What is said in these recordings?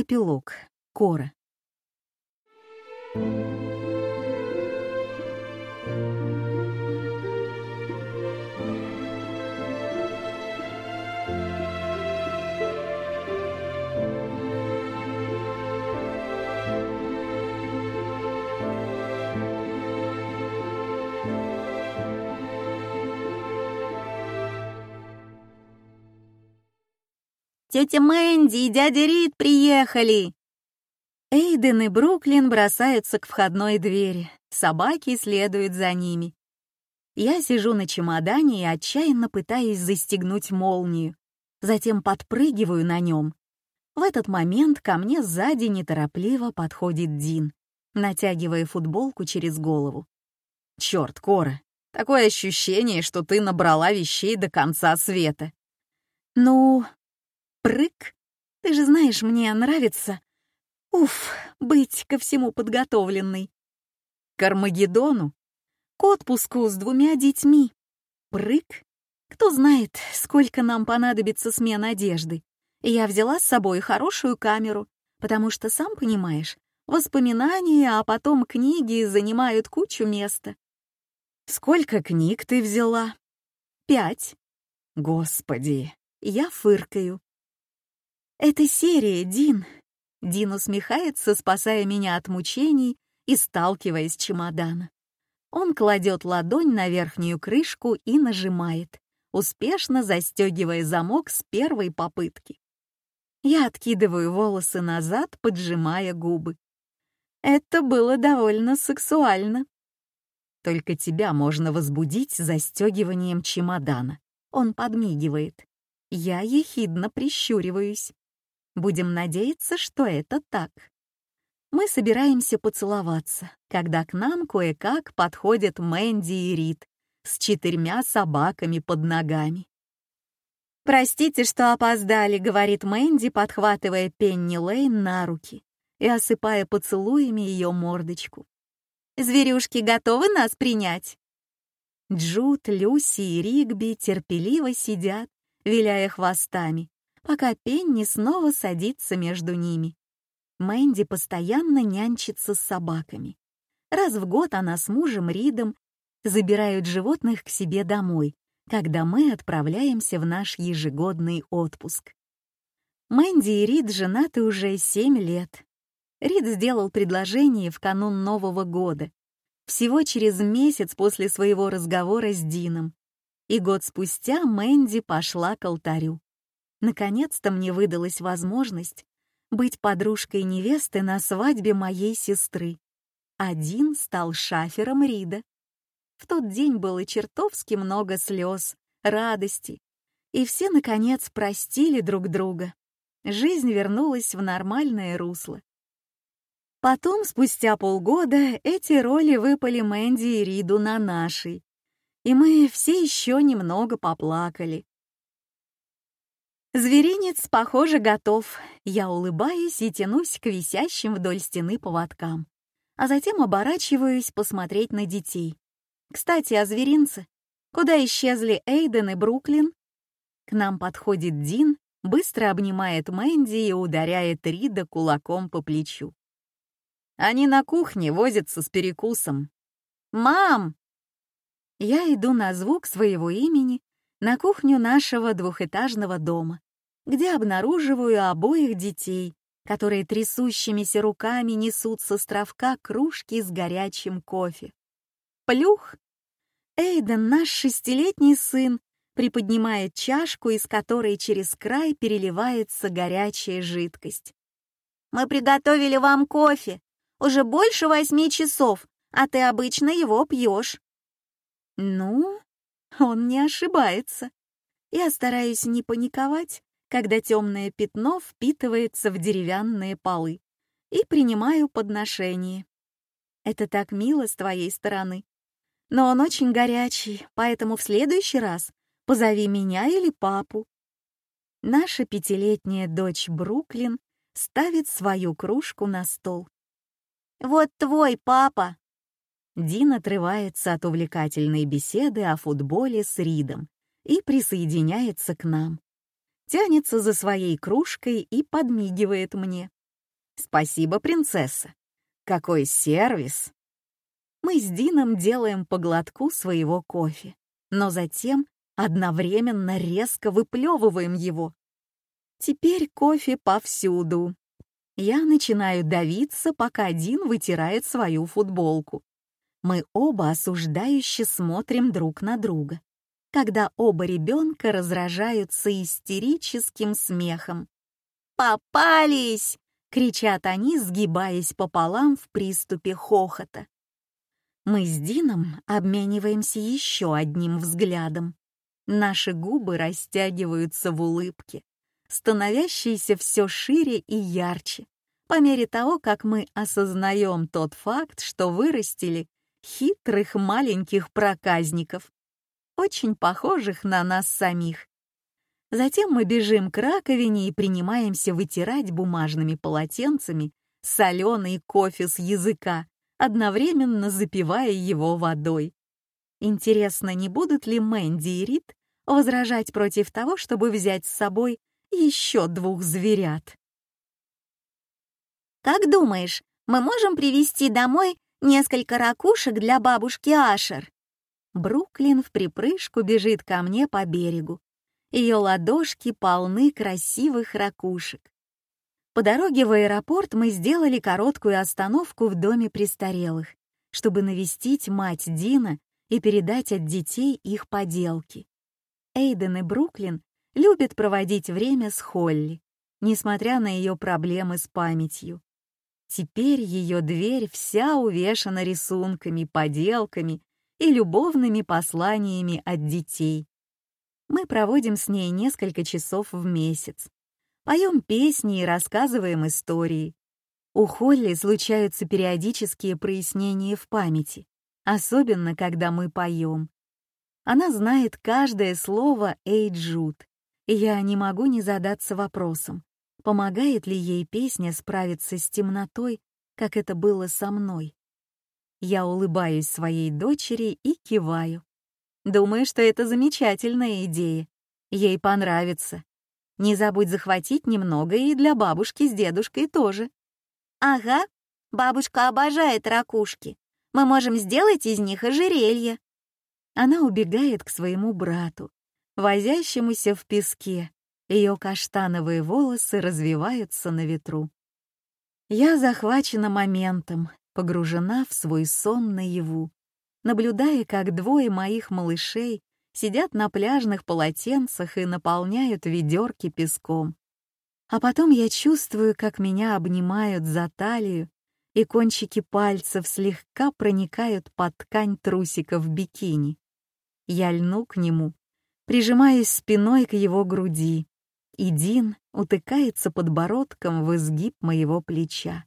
Эпилог. Кора. «Тетя Мэнди и дядя Рид приехали!» Эйден и Бруклин бросаются к входной двери, собаки следуют за ними. Я сижу на чемодане и отчаянно пытаюсь застегнуть молнию, затем подпрыгиваю на нем. В этот момент ко мне сзади неторопливо подходит Дин, натягивая футболку через голову. «Чёрт, Кора, такое ощущение, что ты набрала вещей до конца света». «Ну, прыг, ты же знаешь, мне нравится Уф, быть ко всему подготовленной. К Армагеддону? К отпуску с двумя детьми. Прыг? Кто знает, сколько нам понадобится смен одежды. Я взяла с собой хорошую камеру, потому что, сам понимаешь, воспоминания, а потом книги занимают кучу места. Сколько книг ты взяла? Пять. Господи, я фыркаю. Это серия, Дин, Дин усмехается, спасая меня от мучений и сталкиваясь с чемодана. Он кладет ладонь на верхнюю крышку и нажимает, успешно застегивая замок с первой попытки. Я откидываю волосы назад, поджимая губы. Это было довольно сексуально. Только тебя можно возбудить застегиванием чемодана. Он подмигивает. Я ехидно прищуриваюсь. Будем надеяться, что это так. Мы собираемся поцеловаться, когда к нам кое-как подходят Мэнди и Рид с четырьмя собаками под ногами. «Простите, что опоздали», — говорит Мэнди, подхватывая Пенни Лейн на руки и осыпая поцелуями ее мордочку. «Зверюшки готовы нас принять?» Джуд, Люси и Ригби терпеливо сидят, виляя хвостами, пока Пенни снова садится между ними. Мэнди постоянно нянчится с собаками. Раз в год она с мужем Ридом забирают животных к себе домой, когда мы отправляемся в наш ежегодный отпуск. Мэнди и Рид женаты уже семь лет. Рид сделал предложение в канун Нового года, всего через месяц после своего разговора с Дином. И год спустя Мэнди пошла к алтарю. Наконец-то мне выдалась возможность быть подружкой невесты на свадьбе моей сестры. Один стал шафером Рида. В тот день было чертовски много слез, радости, и все, наконец, простили друг друга. Жизнь вернулась в нормальное русло. Потом, спустя полгода, эти роли выпали Мэнди и Риду на нашей, и мы все еще немного поплакали. Зверинец, похоже, готов. Я улыбаюсь и тянусь к висящим вдоль стены поводкам, а затем оборачиваюсь посмотреть на детей. Кстати, о зверинце. Куда исчезли Эйден и Бруклин? К нам подходит Дин, быстро обнимает Мэнди и ударяет Рида кулаком по плечу. Они на кухне возятся с перекусом. «Мам!» Я иду на звук своего имени на кухню нашего двухэтажного дома где обнаруживаю обоих детей, которые трясущимися руками несут с островка кружки с горячим кофе. Плюх! Эйден, наш шестилетний сын, приподнимает чашку, из которой через край переливается горячая жидкость. «Мы приготовили вам кофе. Уже больше восьми часов, а ты обычно его пьешь». Ну, он не ошибается. Я стараюсь не паниковать, когда темное пятно впитывается в деревянные полы, и принимаю подношение. Это так мило с твоей стороны. Но он очень горячий, поэтому в следующий раз позови меня или папу. Наша пятилетняя дочь Бруклин ставит свою кружку на стол. «Вот твой папа!» Дин отрывается от увлекательной беседы о футболе с Ридом и присоединяется к нам тянется за своей кружкой и подмигивает мне. Спасибо, принцесса. Какой сервис. Мы с Дином делаем по глотку своего кофе, но затем одновременно резко выплевываем его. Теперь кофе повсюду. Я начинаю давиться, пока Дин вытирает свою футболку. Мы оба осуждающе смотрим друг на друга, когда оба ребенка разражаются истерическим смехом. «Попались!» — кричат они, сгибаясь пополам в приступе хохота. Мы с Дином обмениваемся еще одним взглядом. Наши губы растягиваются в улыбке, становящейся все шире и ярче, по мере того, как мы осознаем тот факт, что вырастили хитрых маленьких проказников, очень похожих на нас самих. Затем мы бежим к раковине и принимаемся вытирать бумажными полотенцами соленый кофе с языка, одновременно запивая его водой. Интересно, не будут ли Мэнди и Рид возражать против того, чтобы взять с собой еще двух зверят? «Как думаешь, мы можем привезти домой несколько ракушек для бабушки Ашер?» Бруклин в припрыжку бежит ко мне по берегу. Ее ладошки полны красивых ракушек. По дороге в аэропорт мы сделали короткую остановку в доме престарелых, чтобы навестить мать Дина и передать от детей их поделки. Эйден и Бруклин любят проводить время с Холли, несмотря на ее проблемы с памятью. Теперь ее дверь вся увешана рисунками, поделками и любовными посланиями от детей. Мы проводим с ней несколько часов в месяц, Поем песни и рассказываем истории. У Холли случаются периодические прояснения в памяти, особенно когда мы поем. Она знает каждое слово «Эй, Джуд», и я не могу не задаться вопросом, помогает ли ей песня справиться с темнотой, как это было со мной. Я улыбаюсь своей дочери и киваю. Думаю, что это замечательная идея. Ей понравится. Не забудь захватить немного и для бабушки с дедушкой тоже. Ага, бабушка обожает ракушки. Мы можем сделать из них ожерелье. Она убегает к своему брату, возящемуся в песке. Ее каштановые волосы развиваются на ветру. Я захвачена моментом, погружена в свой сон наяву, наблюдая, как двое моих малышей сидят на пляжных полотенцах и наполняют ведерки песком. А потом я чувствую, как меня обнимают за талию, и кончики пальцев слегка проникают под ткань трусиков бикини. Я льну к нему, прижимаясь спиной к его груди, и Дин утыкается подбородком в изгиб моего плеча.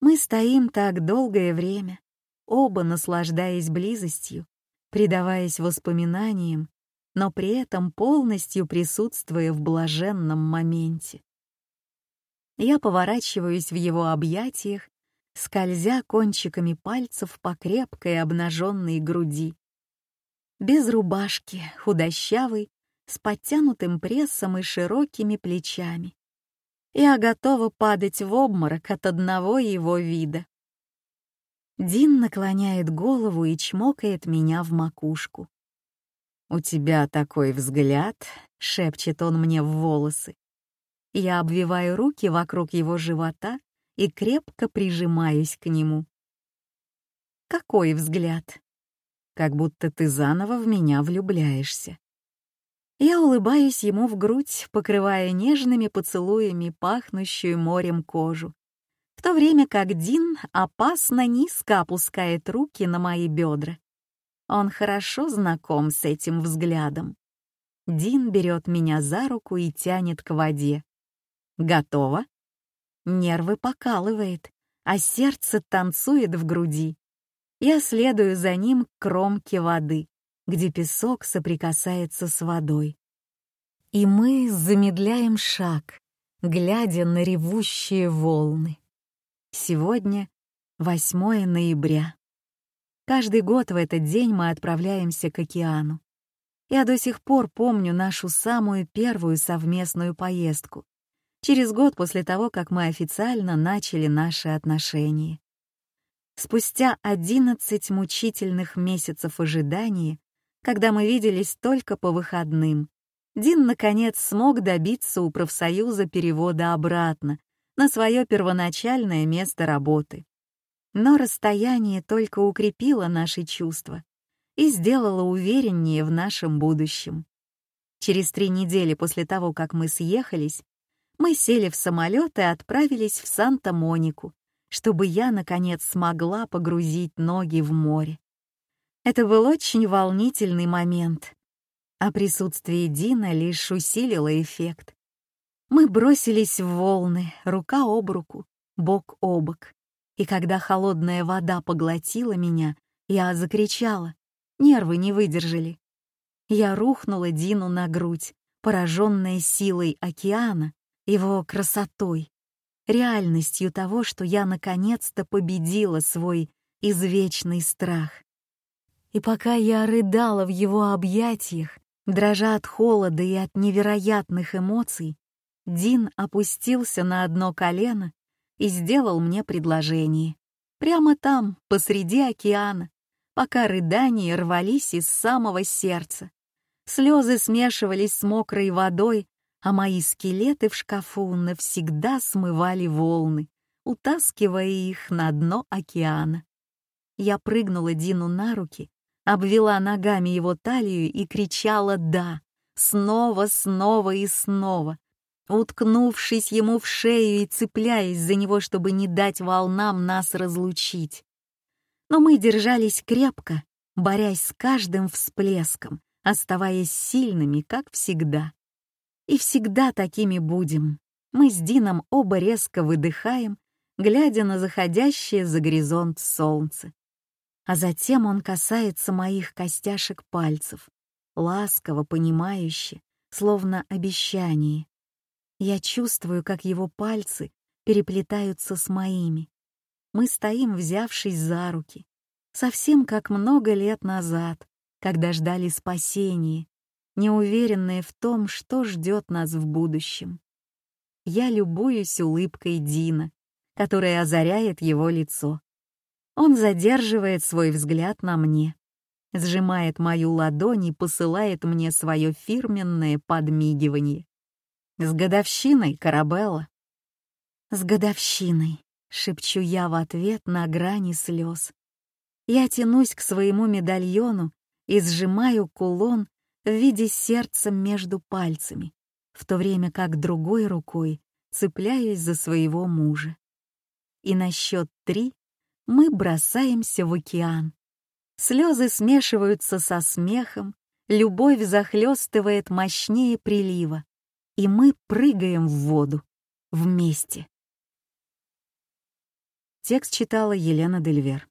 Мы стоим так долгое время, оба наслаждаясь близостью, предаваясь воспоминаниям, но при этом полностью присутствуя в блаженном моменте. Я поворачиваюсь в его объятиях, скользя кончиками пальцев по крепкой обнаженной груди. Без рубашки, худощавый, с подтянутым прессом и широкими плечами. Я готова падать в обморок от одного его вида. Дин наклоняет голову и чмокает меня в макушку. «У тебя такой взгляд», — шепчет он мне в волосы. Я обвиваю руки вокруг его живота и крепко прижимаюсь к нему. «Какой взгляд?» «Как будто ты заново в меня влюбляешься». Я улыбаюсь ему в грудь, покрывая нежными поцелуями пахнущую морем кожу в то время как Дин опасно низко опускает руки на мои бедра. Он хорошо знаком с этим взглядом. Дин берет меня за руку и тянет к воде. Готово? Нервы покалывает, а сердце танцует в груди. Я следую за ним к кромке воды, где песок соприкасается с водой. И мы замедляем шаг, глядя на ревущие волны. Сегодня 8 ноября. Каждый год в этот день мы отправляемся к океану. Я до сих пор помню нашу самую первую совместную поездку. через год после того, как мы официально начали наши отношения. Спустя 11 мучительных месяцев ожидания, когда мы виделись только по выходным, Дин наконец смог добиться у профсоюза перевода обратно на свое первоначальное место работы. Но расстояние только укрепило наши чувства и сделало увереннее в нашем будущем. Через три недели после того, как мы съехались, мы сели в самолет и отправились в Санта-Монику, чтобы я, наконец, смогла погрузить ноги в море. Это был очень волнительный момент, а присутствие Дина лишь усилило эффект. Мы бросились в волны, рука об руку, бок о бок. И когда холодная вода поглотила меня, я закричала. Нервы не выдержали. Я рухнула Дину на грудь, пораженная силой океана, его красотой, реальностью того, что я наконец-то победила свой извечный страх. И пока я рыдала в его объятиях, Дрожа от холода и от невероятных эмоций, Дин опустился на одно колено и сделал мне предложение. Прямо там, посреди океана, пока рыдания рвались из самого сердца. Слезы смешивались с мокрой водой, а мои скелеты в шкафу навсегда смывали волны, утаскивая их на дно океана. Я прыгнула Дину на руки обвела ногами его талию и кричала «да», снова, снова и снова, уткнувшись ему в шею и цепляясь за него, чтобы не дать волнам нас разлучить. Но мы держались крепко, борясь с каждым всплеском, оставаясь сильными, как всегда. И всегда такими будем. Мы с Дином оба резко выдыхаем, глядя на заходящее за горизонт солнце а затем он касается моих костяшек пальцев, ласково, понимающе, словно обещание. Я чувствую, как его пальцы переплетаются с моими. Мы стоим, взявшись за руки, совсем как много лет назад, когда ждали спасения, неуверенные в том, что ждет нас в будущем. Я любуюсь улыбкой Дина, которая озаряет его лицо. Он задерживает свой взгляд на мне, сжимает мою ладонь и посылает мне свое фирменное подмигивание. «С годовщиной, Карабелла!» «С годовщиной!» — шепчу я в ответ на грани слез. Я тянусь к своему медальону и сжимаю кулон в виде сердца между пальцами, в то время как другой рукой цепляюсь за своего мужа. И на счет три мы бросаемся в океан. Слезы смешиваются со смехом, любовь захлестывает мощнее прилива, и мы прыгаем в воду вместе. Текст читала Елена Дельвер.